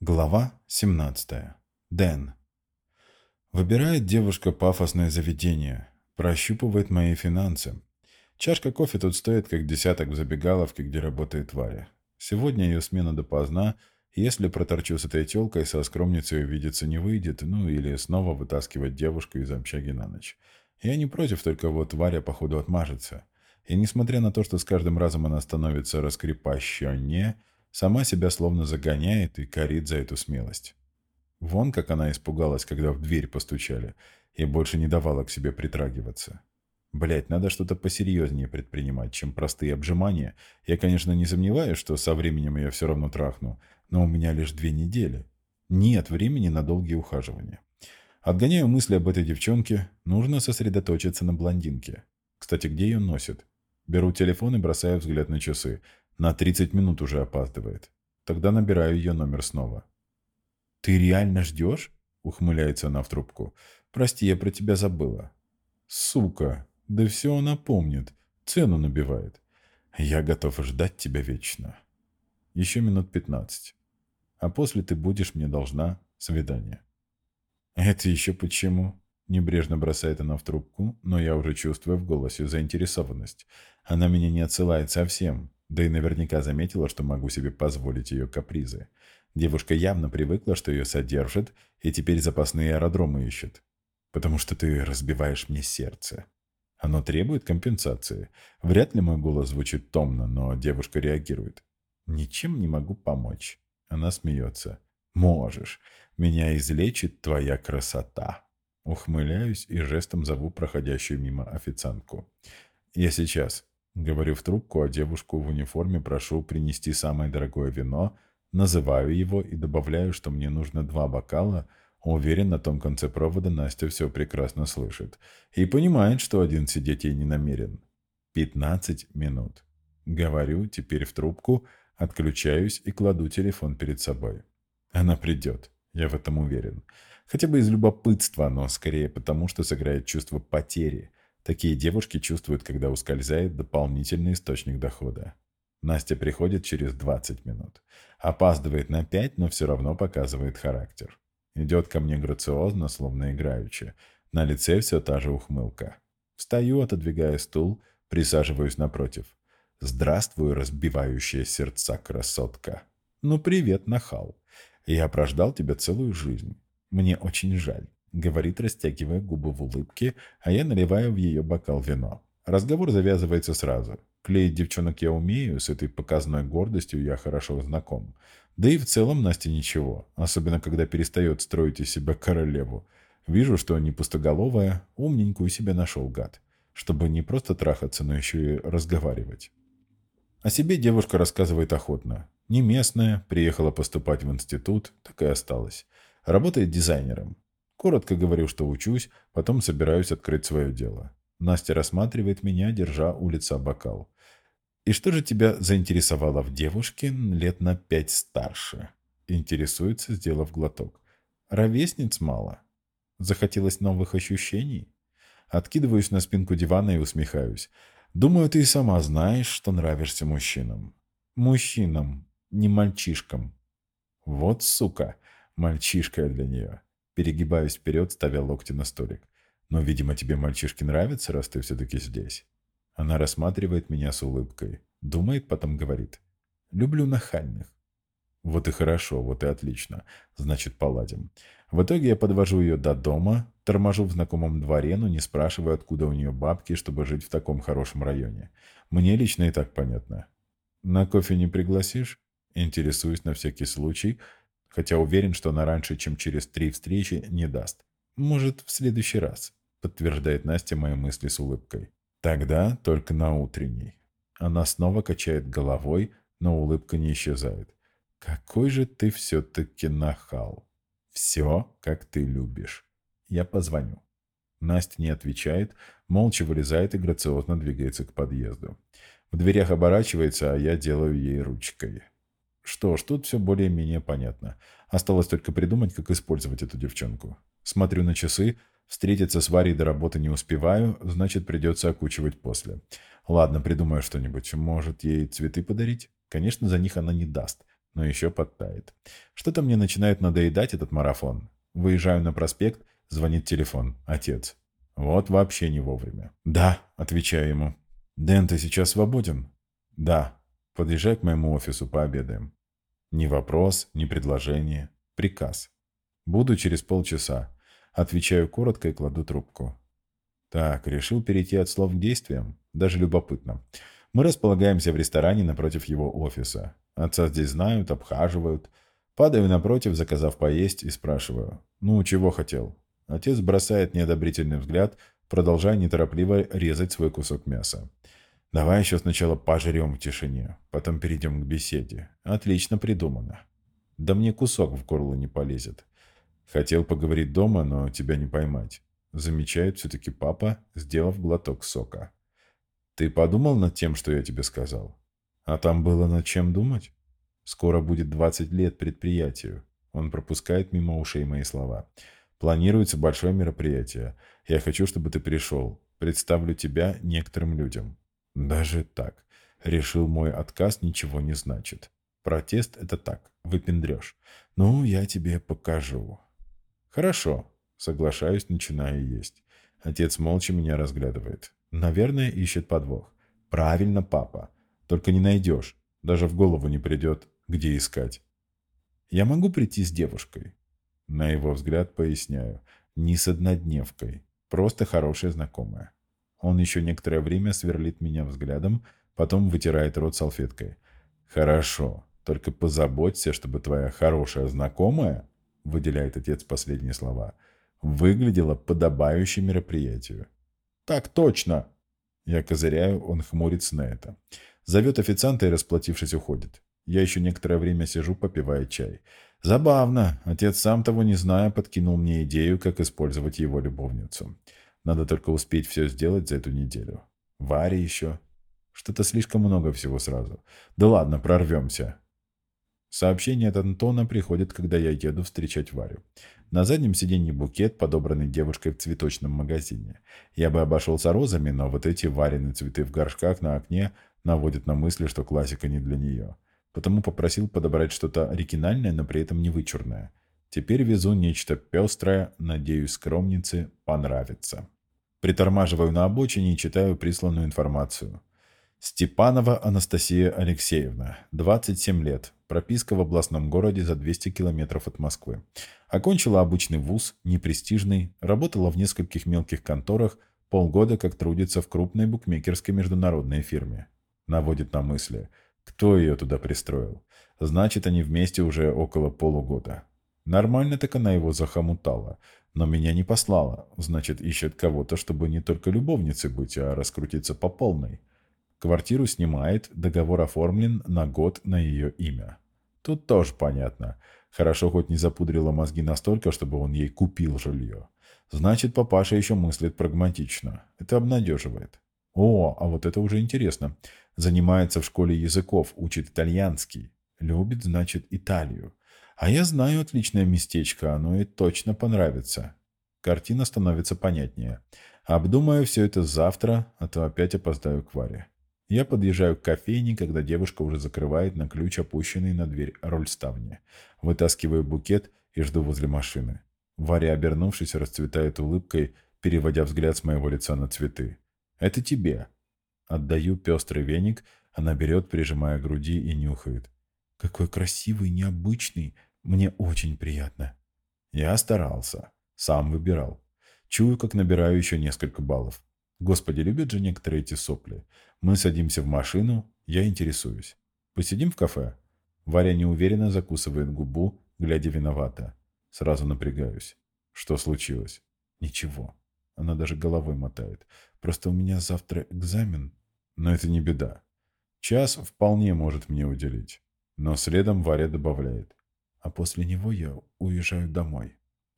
Глава 17. Дэн. Выбирает девушка пафосное заведение, прощупывает мои финансы. Чашка кофе тут стоит, как десяток в забегаловке, где работает Варя. Сегодня ее смена допоздна, если проторчу с этой телкой, со скромницей увидеться не выйдет, ну или снова вытаскивать девушку из общаги на ночь. Я не против, только вот Варя, походу, отмажется. И несмотря на то, что с каждым разом она становится раскрепощеннее, Сама себя словно загоняет и корит за эту смелость. Вон как она испугалась, когда в дверь постучали, и больше не давала к себе притрагиваться. Блять, надо что-то посерьезнее предпринимать, чем простые обжимания. Я, конечно, не сомневаюсь, что со временем я все равно трахну, но у меня лишь две недели. Нет времени на долгие ухаживания. Отгоняю мысли об этой девчонке, нужно сосредоточиться на блондинке. Кстати, где ее носит? Беру телефон и бросаю взгляд на часы. На 30 минут уже опаздывает. Тогда набираю ее номер снова. «Ты реально ждешь?» — ухмыляется она в трубку. «Прости, я про тебя забыла». «Сука! Да все она помнит. Цену набивает. Я готов ждать тебя вечно. Еще минут пятнадцать. А после ты будешь мне должна свидание». «Это еще почему?» Небрежно бросает она в трубку, но я уже чувствую в голосе заинтересованность. Она меня не отсылает совсем, да и наверняка заметила, что могу себе позволить ее капризы. Девушка явно привыкла, что ее содержат, и теперь запасные аэродромы ищет. Потому что ты разбиваешь мне сердце. Оно требует компенсации. Вряд ли мой голос звучит томно, но девушка реагирует. Ничем не могу помочь. Она смеется. Можешь. Меня излечит твоя красота. Ухмыляюсь и жестом зову проходящую мимо официантку. Я сейчас. Говорю в трубку, а девушку в униформе прошу принести самое дорогое вино, называю его и добавляю, что мне нужно два бокала. Уверен, на том конце провода Настя все прекрасно слышит. И понимает, что один сидеть ей не намерен. Пятнадцать минут. Говорю, теперь в трубку, отключаюсь и кладу телефон перед собой. Она придет, я в этом уверен. Хотя бы из любопытства, но скорее потому, что сыграет чувство потери – Такие девушки чувствуют, когда ускользает дополнительный источник дохода. Настя приходит через 20 минут. Опаздывает на 5, но все равно показывает характер. Идет ко мне грациозно, словно играючи. На лице все та же ухмылка. Встаю, отодвигая стул, присаживаюсь напротив. «Здравствуй, разбивающая сердца красотка!» «Ну, привет, нахал! Я прождал тебя целую жизнь. Мне очень жаль. — говорит, растягивая губы в улыбке, а я наливаю в ее бокал вино. Разговор завязывается сразу. Клеить девчонок я умею, с этой показной гордостью я хорошо знаком. Да и в целом Настя ничего, особенно когда перестает строить из себя королеву. Вижу, что не пустоголовая, умненькую себе нашел гад. Чтобы не просто трахаться, но еще и разговаривать. О себе девушка рассказывает охотно. Не местная, приехала поступать в институт, так и осталась. Работает дизайнером. Коротко говорю, что учусь, потом собираюсь открыть свое дело. Настя рассматривает меня, держа у лица бокал. «И что же тебя заинтересовало в девушке лет на пять старше?» Интересуется, сделав глоток. «Ровесниц мало. Захотелось новых ощущений?» Откидываюсь на спинку дивана и усмехаюсь. «Думаю, ты и сама знаешь, что нравишься мужчинам». «Мужчинам, не мальчишкам». «Вот сука, мальчишка для нее». Перегибаюсь вперед, ставя локти на столик. «Но, видимо, тебе мальчишки нравятся, раз ты все-таки здесь». Она рассматривает меня с улыбкой. Думает, потом говорит. «Люблю нахальных». Вот и хорошо, вот и отлично. Значит, поладим. В итоге я подвожу ее до дома, торможу в знакомом дворе, но не спрашиваю, откуда у нее бабки, чтобы жить в таком хорошем районе. Мне лично и так понятно. «На кофе не пригласишь?» Интересуюсь на всякий случай, хотя уверен, что она раньше, чем через три встречи, не даст. Может, в следующий раз, подтверждает Настя мои мысли с улыбкой. Тогда только на утренней. Она снова качает головой, но улыбка не исчезает. Какой же ты все-таки нахал. Все, как ты любишь. Я позвоню. Настя не отвечает, молча вылезает и грациозно двигается к подъезду. В дверях оборачивается, а я делаю ей ручкой. Что ж, тут все более-менее понятно. Осталось только придумать, как использовать эту девчонку. Смотрю на часы. Встретиться с Варей до работы не успеваю, значит, придется окучивать после. Ладно, придумаю что-нибудь. Может, ей цветы подарить? Конечно, за них она не даст. но еще подтает. Что-то мне начинает надоедать этот марафон. Выезжаю на проспект, звонит телефон. Отец. Вот вообще не вовремя. «Да», — отвечаю ему. «Дэн, ты сейчас свободен?» «Да». «Подъезжай к моему офису, пообедаем». Ни вопрос, ни предложение. Приказ. «Буду через полчаса». Отвечаю коротко и кладу трубку. Так, решил перейти от слов к действиям. Даже любопытно. Мы располагаемся в ресторане напротив его офиса. Отца здесь знают, обхаживают. Падаю напротив, заказав поесть, и спрашиваю. «Ну, чего хотел?» Отец бросает неодобрительный взгляд, продолжая неторопливо резать свой кусок мяса. «Давай еще сначала пожрем в тишине, потом перейдем к беседе. Отлично придумано. Да мне кусок в горло не полезет. Хотел поговорить дома, но тебя не поймать. Замечает все-таки папа, сделав глоток сока. Ты подумал над тем, что я тебе сказал? А там было над чем думать? Скоро будет 20 лет предприятию. Он пропускает мимо ушей мои слова. Планируется большое мероприятие. Я хочу, чтобы ты пришел. Представлю тебя некоторым людям. Даже так. Решил мой отказ ничего не значит. Протест — это так, выпендрешь. Ну, я тебе покажу. Хорошо, соглашаюсь, начинаю есть. Отец молча меня разглядывает. Наверное, ищет подвох. Правильно, папа. Только не найдешь. Даже в голову не придет, где искать. Я могу прийти с девушкой. На его взгляд поясняю. Не с однодневкой. Просто хорошая знакомая. Он еще некоторое время сверлит меня взглядом, потом вытирает рот салфеткой. «Хорошо. Только позаботься, чтобы твоя хорошая знакомая, выделяет отец последние слова, выглядела подобающе мероприятию. «Так точно!» Я козыряю, он хмурится на это. Зовет официанта и, расплатившись, уходит. Я еще некоторое время сижу, попивая чай. Забавно. Отец, сам того не зная, подкинул мне идею, как использовать его любовницу. Надо только успеть все сделать за эту неделю. Варе еще. Что-то слишком много всего сразу. Да ладно, прорвемся. Сообщение от Антона приходит, когда я еду встречать Варю. На заднем сиденье букет, подобранный девушкой в цветочном магазине. Я бы обошелся розами, но вот эти вареные цветы в горшках на окне наводят на мысли, что классика не для нее. Потому попросил подобрать что-то оригинальное, но при этом не вычурное. Теперь везу нечто пестрое, надеюсь, скромнице понравится. Притормаживаю на обочине и читаю присланную информацию. Степанова Анастасия Алексеевна, 27 лет, прописка в областном городе за 200 километров от Москвы. Окончила обычный вуз, непрестижный, работала в нескольких мелких конторах, полгода как трудится в крупной букмекерской международной фирме. Наводит на мысли, кто ее туда пристроил. Значит, они вместе уже около полугода. Нормально так она его захомутала, но меня не послала, значит, ищет кого-то, чтобы не только любовницей быть, а раскрутиться по полной. Квартиру снимает, договор оформлен на год на ее имя. Тут тоже понятно. Хорошо хоть не запудрила мозги настолько, чтобы он ей купил жилье. Значит, папаша еще мыслит прагматично. Это обнадеживает. О, а вот это уже интересно. Занимается в школе языков, учит итальянский. Любит, значит, Италию. А я знаю отличное местечко, оно ей точно понравится. Картина становится понятнее. Обдумаю все это завтра, а то опять опоздаю к Варе. Я подъезжаю к кофейне, когда девушка уже закрывает на ключ опущенный на дверь роль ставни. Вытаскиваю букет и жду возле машины. Варя, обернувшись, расцветает улыбкой, переводя взгляд с моего лица на цветы. «Это тебе». Отдаю пестрый веник, она берет, прижимая к груди и нюхает. «Какой красивый, необычный. Мне очень приятно». Я старался. Сам выбирал. Чую, как набираю еще несколько баллов. Господи, любят же некоторые эти сопли. Мы садимся в машину, я интересуюсь. Посидим в кафе? Варя неуверенно закусывает губу, глядя виновато. Сразу напрягаюсь. Что случилось? Ничего. Она даже головой мотает. Просто у меня завтра экзамен. Но это не беда. Час вполне может мне уделить. Но следом Варя добавляет. А после него я уезжаю домой.